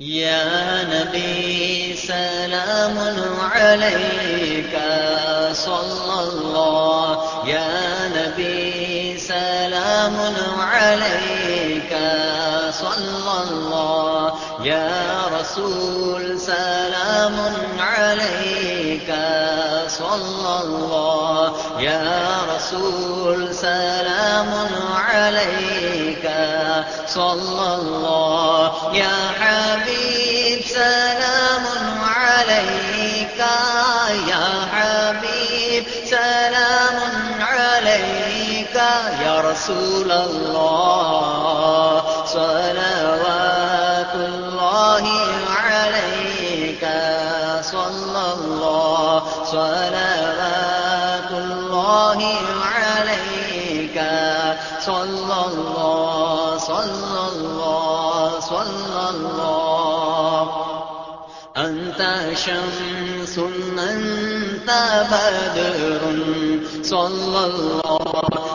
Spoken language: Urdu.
يا نبي، سلام عليك، صلى الله. يا نبي، سلام عليك، صلى الله. يا رسول، سلام صلى الله يا رسول سلام عليك صلى الله يا حبيب سلام عليك يا حبيب سلام عليك يا رسول الله صلوات الله عليك صلى صلوات الله عليك. صلى الله صلى الله صلى الله. أنت شمس، أنت بدر، صلى الله.